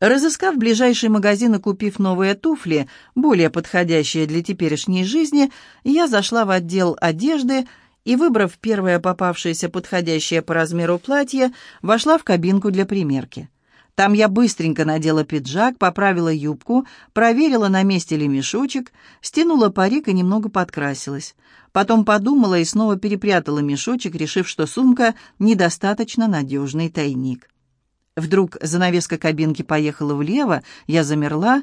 Разыскав ближайший магазин и купив новые туфли, более подходящие для теперешней жизни, я зашла в отдел одежды и, выбрав первое попавшееся подходящее по размеру платье, вошла в кабинку для примерки. Там я быстренько надела пиджак, поправила юбку, проверила, на месте ли мешочек, стянула парик и немного подкрасилась. Потом подумала и снова перепрятала мешочек, решив, что сумка — недостаточно надежный тайник. Вдруг занавеска кабинки поехала влево, я замерла.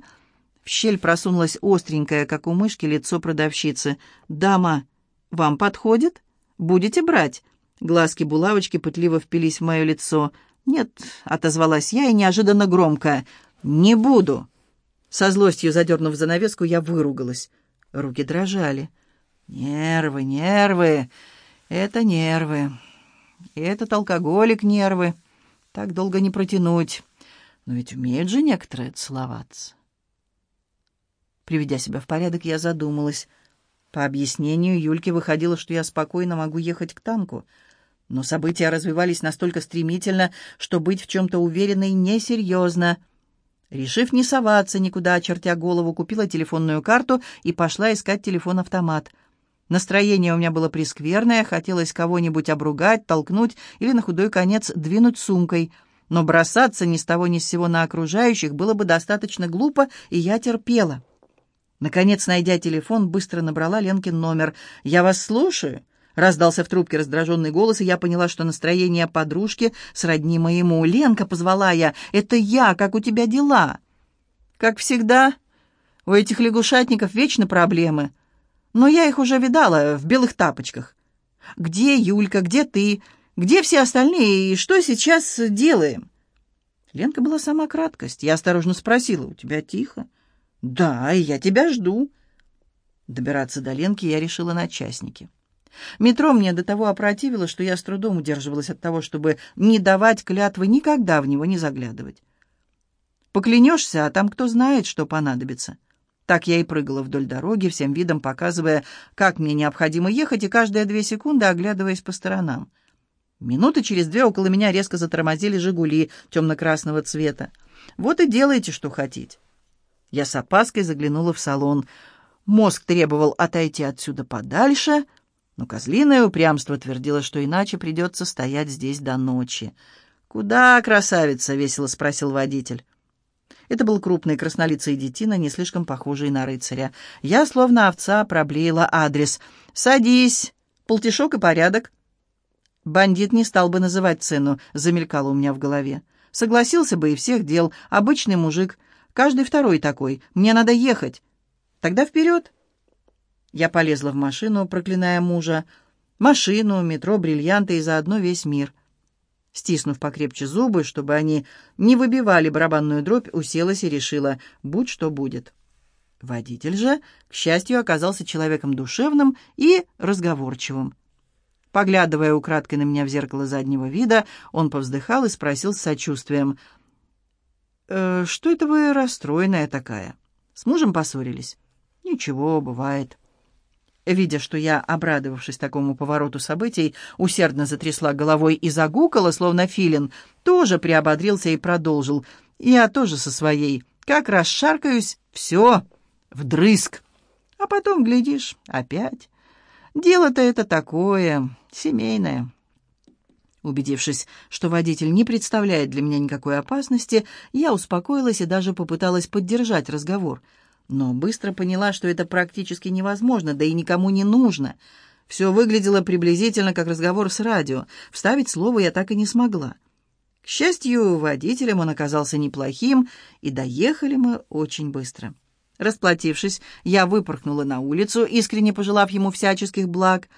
В щель просунулась остренькое, как у мышки, лицо продавщицы. «Дама, вам подходит? Будете брать?» Глазки-булавочки пытливо впились в мое лицо. «Нет», — отозвалась я и неожиданно громко. «Не буду». Со злостью задернув занавеску, я выругалась. Руки дрожали. «Нервы, нервы. Это нервы. Этот алкоголик нервы». Так долго не протянуть. Но ведь умеют же некоторые целоваться. Приведя себя в порядок, я задумалась. По объяснению Юльки выходило, что я спокойно могу ехать к танку. Но события развивались настолько стремительно, что быть в чем-то уверенной несерьезно. Решив не соваться никуда, очертя голову, купила телефонную карту и пошла искать телефон-автомат — Настроение у меня было прескверное, хотелось кого-нибудь обругать, толкнуть или на худой конец двинуть сумкой. Но бросаться ни с того ни с сего на окружающих было бы достаточно глупо, и я терпела. Наконец, найдя телефон, быстро набрала Ленкин номер. «Я вас слушаю», — раздался в трубке раздраженный голос, и я поняла, что настроение подружки сродни моему. «Ленка», — позвала я, — «это я, как у тебя дела?» «Как всегда, у этих лягушатников вечно проблемы», но я их уже видала в белых тапочках. Где Юлька, где ты, где все остальные и что сейчас делаем?» Ленка была сама краткость. Я осторожно спросила, «У тебя тихо?» «Да, и я тебя жду». Добираться до Ленки я решила на частнике. Метро мне до того опротивило, что я с трудом удерживалась от того, чтобы не давать клятвы никогда в него не заглядывать. Поклянешься, а там кто знает, что понадобится. Так я и прыгала вдоль дороги, всем видом показывая, как мне необходимо ехать, и каждые две секунды оглядываясь по сторонам. Минуты через две около меня резко затормозили «Жигули» темно-красного цвета. Вот и делайте, что хотите. Я с опаской заглянула в салон. Мозг требовал отойти отсюда подальше, но козлиное упрямство твердило, что иначе придется стоять здесь до ночи. «Куда, красавица?» — весело спросил водитель. Это был крупный краснолицый детина, не слишком похожий на рыцаря. Я, словно овца, проблеяла адрес. «Садись! Полтишок и порядок!» Бандит не стал бы называть цену, замелькало у меня в голове. Согласился бы и всех дел. Обычный мужик. Каждый второй такой. Мне надо ехать. Тогда вперед. Я полезла в машину, проклиная мужа. Машину, метро, бриллианты и заодно весь мир. Стиснув покрепче зубы, чтобы они не выбивали барабанную дробь, уселась и решила, будь что будет. Водитель же, к счастью, оказался человеком душевным и разговорчивым. Поглядывая украдкой на меня в зеркало заднего вида, он повздыхал и спросил с сочувствием, «Э, «Что это вы расстроенная такая? С мужем поссорились?» «Ничего, бывает». Видя, что я, обрадовавшись такому повороту событий, усердно затрясла головой и загукала, словно филин, тоже приободрился и продолжил. Я тоже со своей. Как раз шаркаюсь, все, вдрызг. А потом, глядишь, опять. Дело-то это такое, семейное. Убедившись, что водитель не представляет для меня никакой опасности, я успокоилась и даже попыталась поддержать разговор — но быстро поняла, что это практически невозможно, да и никому не нужно. Все выглядело приблизительно как разговор с радио. Вставить слово я так и не смогла. К счастью, водителем он оказался неплохим, и доехали мы очень быстро. Расплатившись, я выпорхнула на улицу, искренне пожелав ему всяческих благ.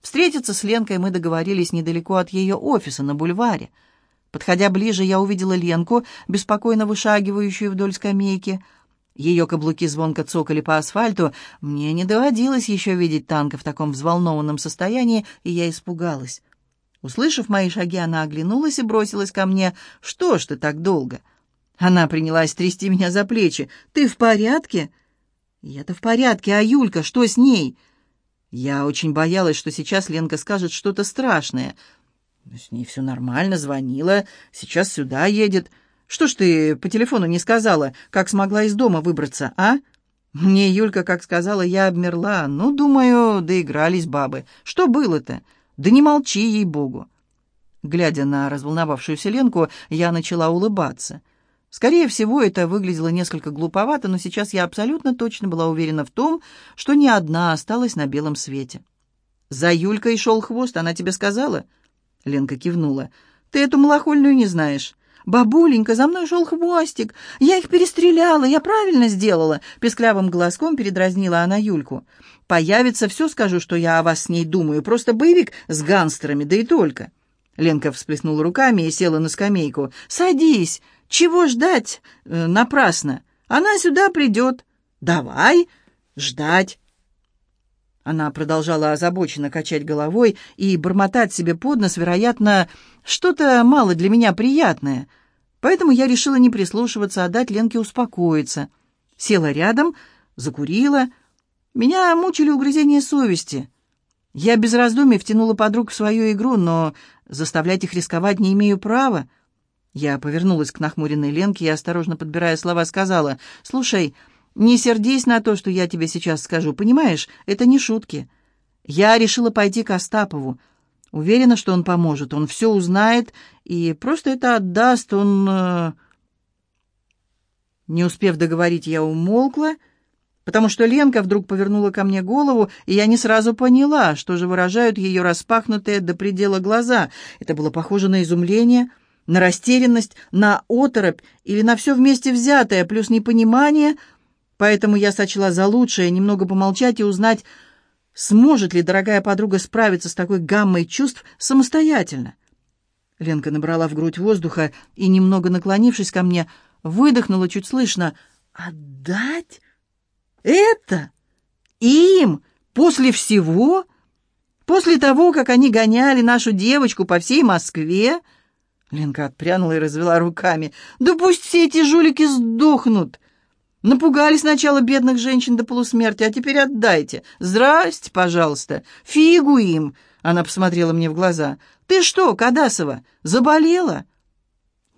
Встретиться с Ленкой мы договорились недалеко от ее офиса на бульваре. Подходя ближе, я увидела Ленку, беспокойно вышагивающую вдоль скамейки — ее каблуки звонко цокали по асфальту. Мне не доводилось еще видеть танка в таком взволнованном состоянии, и я испугалась. Услышав мои шаги, она оглянулась и бросилась ко мне. «Что ж ты так долго?» Она принялась трясти меня за плечи. «Ты в порядке?» «Я-то в порядке, а Юлька, что с ней?» Я очень боялась, что сейчас Ленка скажет что-то страшное. «С ней все нормально, звонила, сейчас сюда едет. Что ж ты по телефону не сказала, как смогла из дома выбраться, а?» Мне Юлька, как сказала, я обмерла. Ну, думаю, доигрались бабы. Что было-то? Да не молчи, ей-богу. Глядя на разволновавшуюся Ленку, я начала улыбаться. Скорее всего, это выглядело несколько глуповато, но сейчас я абсолютно точно была уверена в том, что ни одна осталась на белом свете. «За Юлькой шел хвост, она тебе сказала?» Ленка кивнула. «Ты эту малохольную не знаешь. «Бабуленька, за мной шел хвостик! Я их перестреляла, я правильно сделала!» Песклявым голоском передразнила она Юльку. «Появится, все скажу, что я о вас с ней думаю. Просто боевик с гангстерами, да и только!» Ленка всплеснула руками и села на скамейку. «Садись! Чего ждать? Э, напрасно! Она сюда придет! Давай ждать!» Она продолжала озабоченно качать головой и бормотать себе под нос, вероятно, что-то мало для меня приятное. Поэтому я решила не прислушиваться, а дать Ленке успокоиться. Села рядом, закурила. Меня мучили угрызения совести. Я без раздумий втянула подруг в свою игру, но заставлять их рисковать не имею права. Я повернулась к нахмуренной Ленке и, осторожно подбирая слова, сказала, «Слушай, — не сердись на то, что я тебе сейчас скажу, понимаешь? Это не шутки. Я решила пойти к Остапову. Уверена, что он поможет. Он все узнает и просто это отдаст. Он...» э, Не успев договорить, я умолкла, потому что Ленка вдруг повернула ко мне голову, и я не сразу поняла, что же выражают ее распахнутые до предела глаза. Это было похоже на изумление, на растерянность, на оторопь или на все вместе взятое, плюс непонимание — Поэтому я сочла за лучшее немного помолчать и узнать, сможет ли дорогая подруга справиться с такой гаммой чувств самостоятельно. Ленка набрала в грудь воздуха и, немного наклонившись ко мне, выдохнула чуть слышно. «Отдать? Это? Им? После всего? После того, как они гоняли нашу девочку по всей Москве?» Ленка отпрянула и развела руками. «Да пусть все эти жулики сдохнут! Напугали сначала бедных женщин до полусмерти, а теперь отдайте. Здрасте, пожалуйста. Фигу им!» Она посмотрела мне в глаза. «Ты что, Кадасова, заболела?»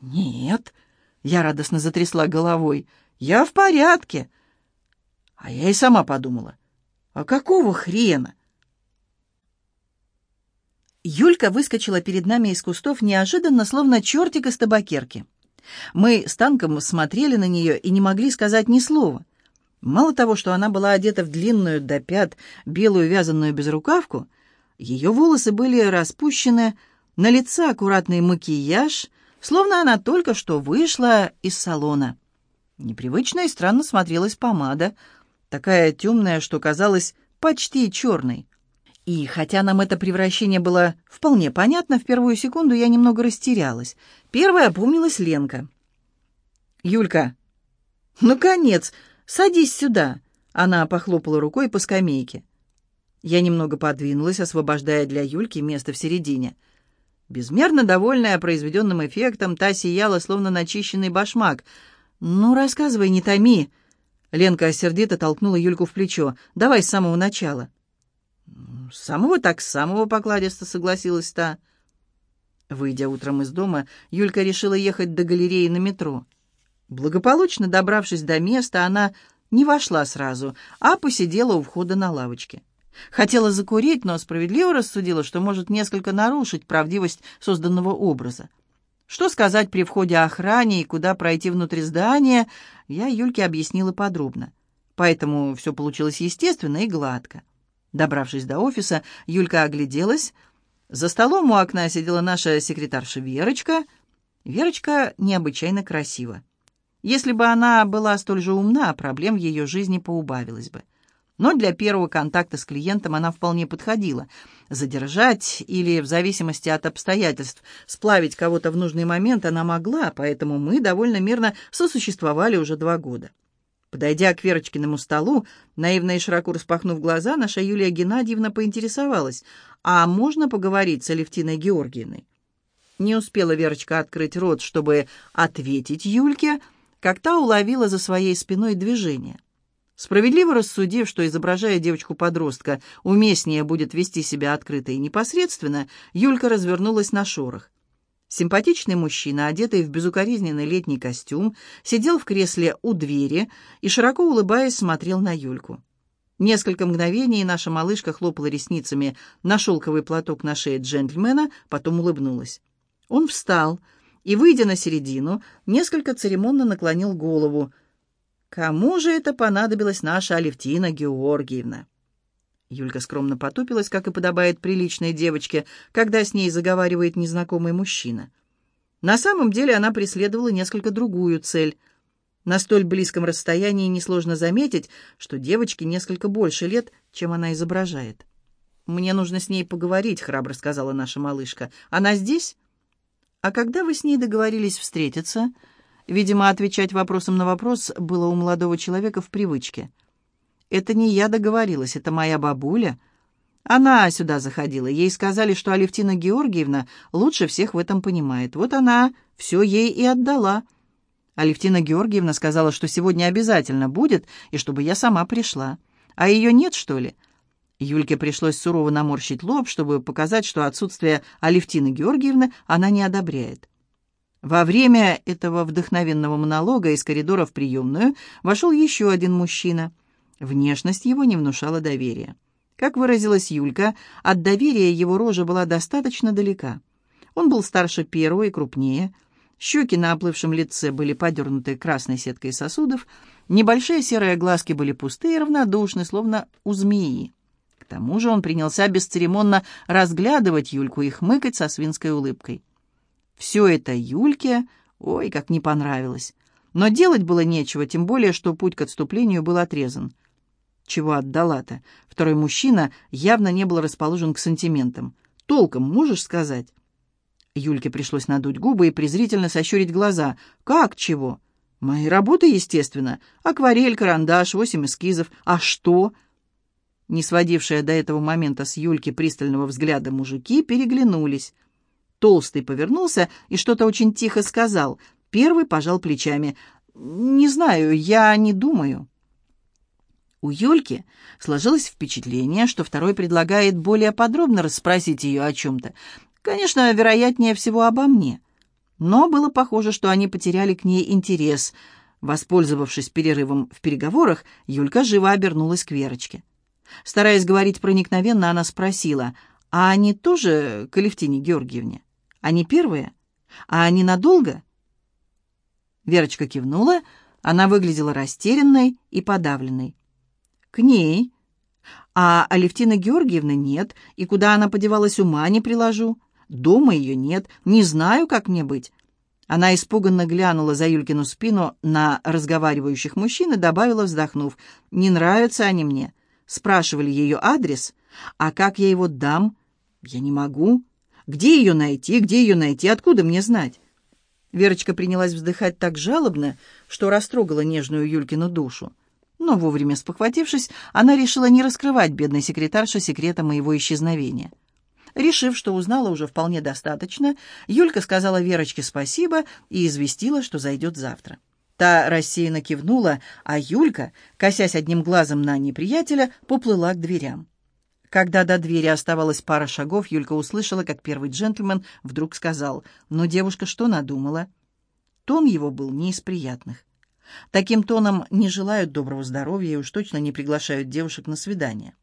«Нет», — я радостно затрясла головой. «Я в порядке». А я и сама подумала. «А какого хрена?» Юлька выскочила перед нами из кустов неожиданно, словно чертик из табакерки. Мы с Танком смотрели на нее и не могли сказать ни слова. Мало того, что она была одета в длинную до пят белую вязаную безрукавку, ее волосы были распущены, на лице аккуратный макияж, словно она только что вышла из салона. Непривычно и странно смотрелась помада, такая темная, что казалась почти черной. И хотя нам это превращение было вполне понятно, в первую секунду я немного растерялась. Первая опомнилась Ленка. «Юлька, ну, конец, садись сюда!» Она похлопала рукой по скамейке. Я немного подвинулась, освобождая для Юльки место в середине. Безмерно довольная произведенным эффектом, та сияла, словно начищенный башмак. «Ну, рассказывай, не томи!» Ленка сердито толкнула Юльку в плечо. «Давай с самого начала». «С самого так самого покладисто», — согласилась та. Выйдя утром из дома, Юлька решила ехать до галереи на метро. Благополучно добравшись до места, она не вошла сразу, а посидела у входа на лавочке. Хотела закурить, но справедливо рассудила, что может несколько нарушить правдивость созданного образа. Что сказать при входе охране и куда пройти внутрь здания, я Юльке объяснила подробно. Поэтому все получилось естественно и гладко. Добравшись до офиса, Юлька огляделась. За столом у окна сидела наша секретарша Верочка. Верочка необычайно красива. Если бы она была столь же умна, проблем в ее жизни поубавилось бы. Но для первого контакта с клиентом она вполне подходила. Задержать или, в зависимости от обстоятельств, сплавить кого-то в нужный момент она могла, поэтому мы довольно мирно сосуществовали уже два года. Подойдя к Верочкиному столу, наивно и широко распахнув глаза, наша Юлия Геннадьевна поинтересовалась, «А можно поговорить с Алевтиной Георгиевной?» Не успела Верочка открыть рот, чтобы ответить Юльке, как та уловила за своей спиной движение. Справедливо рассудив, что, изображая девочку-подростка, уместнее будет вести себя открыто и непосредственно, Юлька развернулась на шорох. Симпатичный мужчина, одетый в безукоризненный летний костюм, сидел в кресле у двери и, широко улыбаясь, смотрел на Юльку. Несколько мгновений наша малышка хлопала ресницами на шелковый платок на шее джентльмена, потом улыбнулась. Он встал и, выйдя на середину, несколько церемонно наклонил голову. «Кому же это понадобилась наша Алевтина Георгиевна?» Юлька скромно потупилась, как и подобает приличной девочке, когда с ней заговаривает незнакомый мужчина. На самом деле она преследовала несколько другую цель. На столь близком расстоянии несложно заметить, что девочке несколько больше лет, чем она изображает. «Мне нужно с ней поговорить», — храбро сказала наша малышка. «Она здесь?» «А когда вы с ней договорились встретиться?» Видимо, отвечать вопросом на вопрос было у молодого человека в привычке. Это не я договорилась, это моя бабуля. Она сюда заходила. Ей сказали, что Алевтина Георгиевна лучше всех в этом понимает. Вот она все ей и отдала. Алевтина Георгиевна сказала, что сегодня обязательно будет, и чтобы я сама пришла. А ее нет, что ли?» Юльке пришлось сурово наморщить лоб, чтобы показать, что отсутствие Алевтины Георгиевны она не одобряет. Во время этого вдохновенного монолога из коридора в приемную вошел еще один мужчина — Внешность его не внушала доверия. Как выразилась Юлька, от доверия его рожа была достаточно далека. Он был старше первого и крупнее. Щеки на оплывшем лице были подернуты красной сеткой сосудов, небольшие серые глазки были пустые и равнодушны, словно у змеи. К тому же он принялся бесцеремонно разглядывать Юльку и хмыкать со свинской улыбкой. Все это Юльке, ой, как не понравилось. Но делать было нечего, тем более, что путь к отступлению был отрезан. Чего отдала-то? Второй мужчина явно не был расположен к сантиментам. Толком можешь сказать? Юльке пришлось надуть губы и презрительно сощурить глаза. «Как чего?» «Мои работы, естественно. Акварель, карандаш, восемь эскизов. А что?» Не сводившие до этого момента с Юльки пристального взгляда мужики переглянулись. Толстый повернулся и что-то очень тихо сказал. Первый пожал плечами. «Не знаю, я не думаю». У Юльки сложилось впечатление, что второй предлагает более подробно расспросить ее о чем-то. Конечно, вероятнее всего обо мне. Но было похоже, что они потеряли к ней интерес. Воспользовавшись перерывом в переговорах, Юлька живо обернулась к Верочке. Стараясь говорить проникновенно, она спросила, «А они тоже к Алевтине Георгиевне? Они первые? А они надолго?» Верочка кивнула, она выглядела растерянной и подавленной. «К ней. А Алевтина Георгиевна нет, и куда она подевалась, ума не приложу. Дома ее нет, не знаю, как мне быть». Она испуганно глянула за Юлькину спину на разговаривающих мужчин и добавила, вздохнув, «Не нравятся они мне». Спрашивали ее адрес. «А как я его дам?» «Я не могу. Где ее найти? Где ее найти? Откуда мне знать?» Верочка принялась вздыхать так жалобно, что растрогала нежную Юлькину душу. Но вовремя спохватившись, она решила не раскрывать бедной секретарше секрета моего исчезновения. Решив, что узнала уже вполне достаточно, Юлька сказала Верочке спасибо и известила, что зайдет завтра. Та рассеянно кивнула, а Юлька, косясь одним глазом на неприятеля, поплыла к дверям. Когда до двери оставалось пара шагов, Юлька услышала, как первый джентльмен вдруг сказал, «Но девушка что надумала?» Тон его был не из приятных. Таким тоном не желают доброго здоровья и уж точно не приглашают девушек на свидание.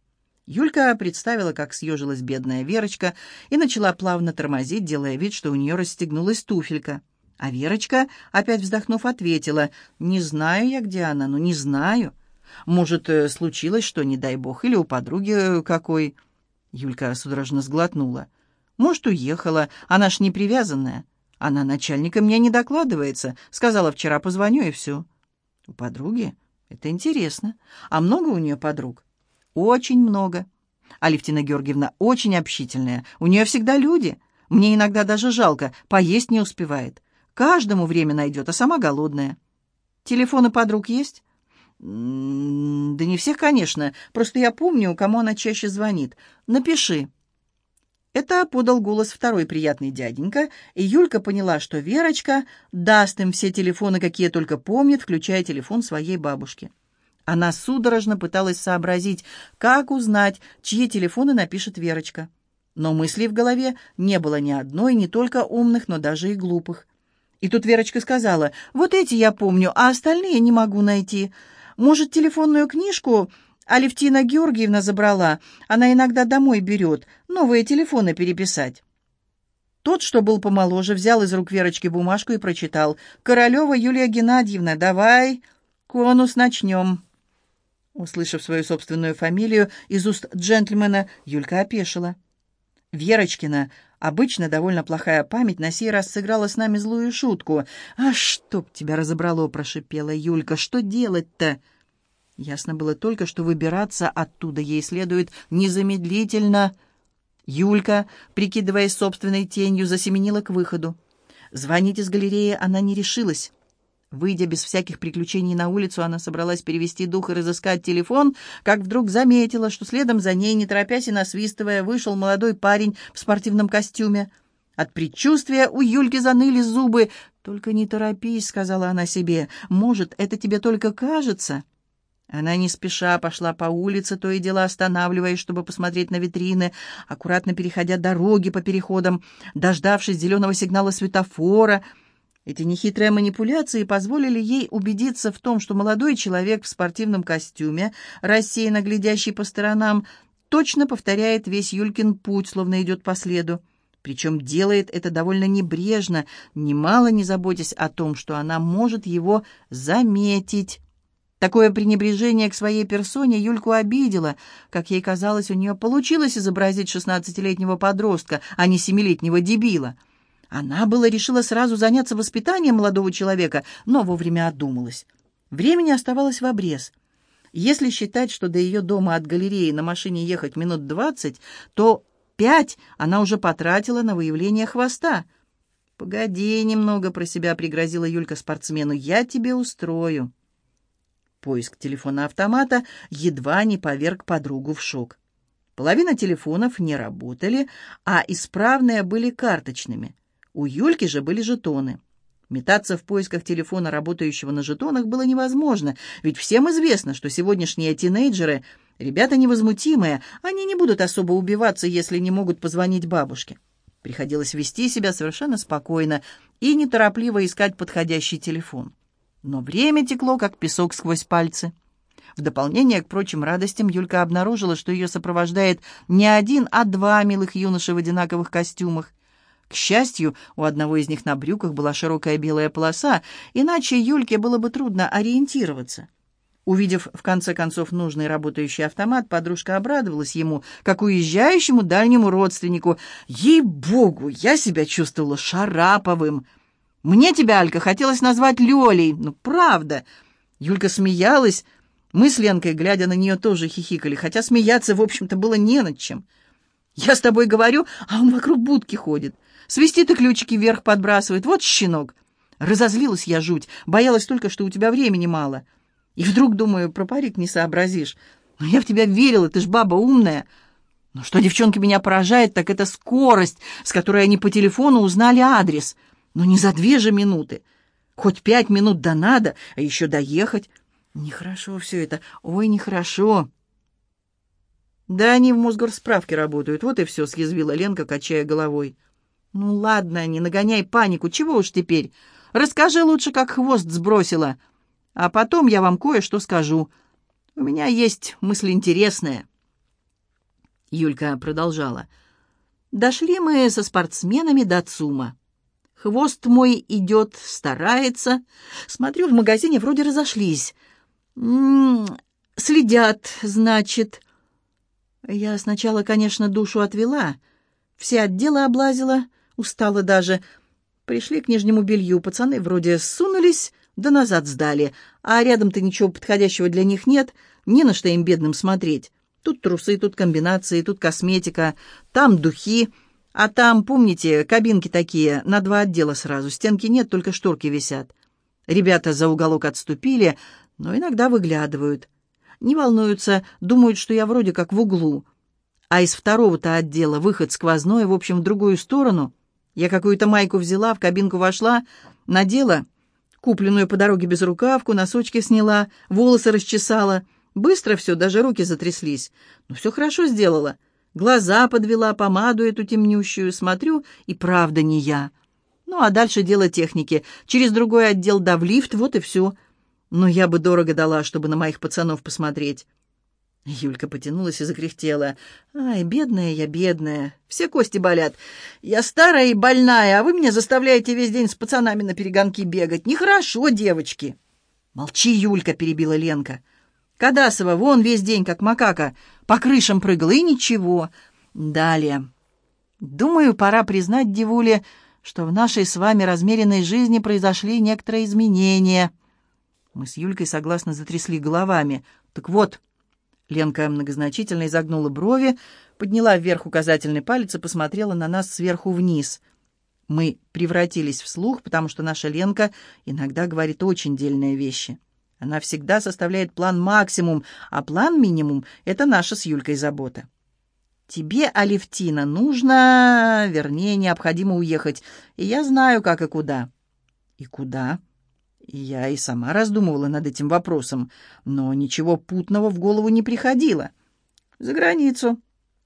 Юлька представила, как съежилась бедная Верочка, и начала плавно тормозить, делая вид, что у нее расстегнулась туфелька. А Верочка, опять вздохнув, ответила, «Не знаю я, где она, ну не знаю. Может, э, случилось что, не дай бог, или у подруги э, какой?» Юлька судорожно сглотнула. «Может, уехала, она ж не привязанная. Она начальника мне не докладывается. Сказала, вчера позвоню, и все». У подруги? Это интересно. А много у нее подруг? Очень много. Алевтина Георгиевна очень общительная. У нее всегда люди. Мне иногда даже жалко, поесть не успевает. Каждому время найдет, а сама голодная. Телефоны подруг есть? Да не всех, конечно. Просто я помню, кому она чаще звонит. Напиши. Это подал голос второй приятный дяденька, и Юлька поняла, что Верочка даст им все телефоны, какие только помнит, включая телефон своей бабушки. Она судорожно пыталась сообразить, как узнать, чьи телефоны напишет Верочка. Но мыслей в голове не было ни одной, не только умных, но даже и глупых. И тут Верочка сказала, «Вот эти я помню, а остальные не могу найти. Может, телефонную книжку Алевтина Георгиевна забрала? Она иногда домой берет, новые телефоны переписать». Тот, что был помоложе, взял из рук Верочки бумажку и прочитал. «Королева Юлия Геннадьевна, давай, конус начнем». Услышав свою собственную фамилию из уст джентльмена, Юлька опешила. Верочкина, обычно довольно плохая память, на сей раз сыграла с нами злую шутку. «А чтоб тебя разобрало!» — прошипела Юлька. «Что делать-то?» Ясно было только, что выбираться оттуда ей следует незамедлительно. Юлька, прикидываясь собственной тенью, засеменила к выходу. Звонить из галереи она не решилась. Выйдя без всяких приключений на улицу, она собралась перевести дух и разыскать телефон, как вдруг заметила, что следом за ней, не торопясь и насвистывая, вышел молодой парень в спортивном костюме. От предчувствия у Юльки заныли зубы. «Только не торопись», — сказала она себе, — «может, это тебе только кажется?» Она не спеша пошла по улице, то и дело останавливаясь, чтобы посмотреть на витрины, аккуратно переходя дороги по переходам, дождавшись зеленого сигнала светофора — эти нехитрые манипуляции позволили ей убедиться в том, что молодой человек в спортивном костюме, рассеянно глядящий по сторонам, точно повторяет весь Юлькин путь, словно идет по следу. Причем делает это довольно небрежно, немало не заботясь о том, что она может его заметить. Такое пренебрежение к своей персоне Юльку обидело. Как ей казалось, у нее получилось изобразить шестнадцатилетнего подростка, а не семилетнего дебила — она было решила сразу заняться воспитанием молодого человека, но вовремя одумалась. Времени оставалось в обрез. Если считать, что до ее дома от галереи на машине ехать минут двадцать, то пять она уже потратила на выявление хвоста. «Погоди немного», — про себя пригрозила Юлька спортсмену, — «я тебе устрою». Поиск телефона-автомата едва не поверг подругу в шок. Половина телефонов не работали, а исправные были карточными. У Юльки же были жетоны. Метаться в поисках телефона, работающего на жетонах, было невозможно, ведь всем известно, что сегодняшние тинейджеры — ребята невозмутимые, они не будут особо убиваться, если не могут позвонить бабушке. Приходилось вести себя совершенно спокойно и неторопливо искать подходящий телефон. Но время текло, как песок сквозь пальцы. В дополнение к прочим радостям Юлька обнаружила, что ее сопровождает не один, а два милых юноши в одинаковых костюмах — к счастью, у одного из них на брюках была широкая белая полоса, иначе Юльке было бы трудно ориентироваться. Увидев, в конце концов, нужный работающий автомат, подружка обрадовалась ему, как уезжающему дальнему родственнику. «Ей-богу, я себя чувствовала Шараповым! Мне тебя, Алька, хотелось назвать Лёлей. Ну, правда!» Юлька смеялась. Мы с Ленкой, глядя на нее, тоже хихикали, хотя смеяться, в общем-то, было не над чем. «Я с тобой говорю, а он вокруг будки ходит. Свистит и ключики вверх подбрасывает. Вот щенок. Разозлилась я жуть. Боялась только, что у тебя времени мало. И вдруг, думаю, про парик не сообразишь. Но я в тебя верила, ты ж баба умная. Но что девчонки меня поражает, так это скорость, с которой они по телефону узнали адрес. Но не за две же минуты. Хоть пять минут да надо, а еще доехать. Нехорошо все это. Ой, нехорошо. Да они в Мосгорсправке работают. Вот и все, съязвила Ленка, качая головой. «Ну ладно, не нагоняй панику, чего уж теперь. Расскажи лучше, как хвост сбросила. А потом я вам кое-что скажу. У меня есть мысль интересная». Юлька продолжала. «Дошли мы со спортсменами до ЦУМа. Хвост мой идет, старается. Смотрю, в магазине вроде разошлись. М -м -м, следят, значит». Я сначала, конечно, душу отвела, все отделы облазила, Устала даже. Пришли к нижнему белью. Пацаны вроде сунулись, да назад сдали. А рядом-то ничего подходящего для них нет. Не на что им бедным смотреть. Тут трусы, тут комбинации, тут косметика, там духи. А там, помните, кабинки такие, на два отдела сразу. Стенки нет, только шторки висят. Ребята за уголок отступили, но иногда выглядывают. Не волнуются, думают, что я вроде как в углу. А из второго-то отдела выход сквозной, в общем, в другую сторону — я какую-то майку взяла, в кабинку вошла, надела, купленную по дороге безрукавку, носочки сняла, волосы расчесала. Быстро все, даже руки затряслись. Но ну, все хорошо сделала. Глаза подвела, помаду эту темнющую, смотрю, и правда не я. Ну, а дальше дело техники. Через другой отдел да в лифт, вот и все. Но я бы дорого дала, чтобы на моих пацанов посмотреть. Юлька потянулась и закряхтела. «Ай, бедная я, бедная. Все кости болят. Я старая и больная, а вы меня заставляете весь день с пацанами на перегонки бегать. Нехорошо, девочки». «Молчи, Юлька», — перебила Ленка. «Кадасова вон весь день, как макака, по крышам прыгала, и ничего. Далее. Думаю, пора признать, Девуле, что в нашей с вами размеренной жизни произошли некоторые изменения». Мы с Юлькой согласно затрясли головами. «Так вот...» Ленка многозначительно изогнула брови, подняла вверх указательный палец и посмотрела на нас сверху вниз. Мы превратились в слух, потому что наша Ленка иногда говорит очень дельные вещи. Она всегда составляет план максимум, а план минимум — это наша с Юлькой забота. «Тебе, Алевтина, нужно, вернее, необходимо уехать, и я знаю, как и куда». «И куда?» Я и сама раздумывала над этим вопросом, но ничего путного в голову не приходило. «За границу»,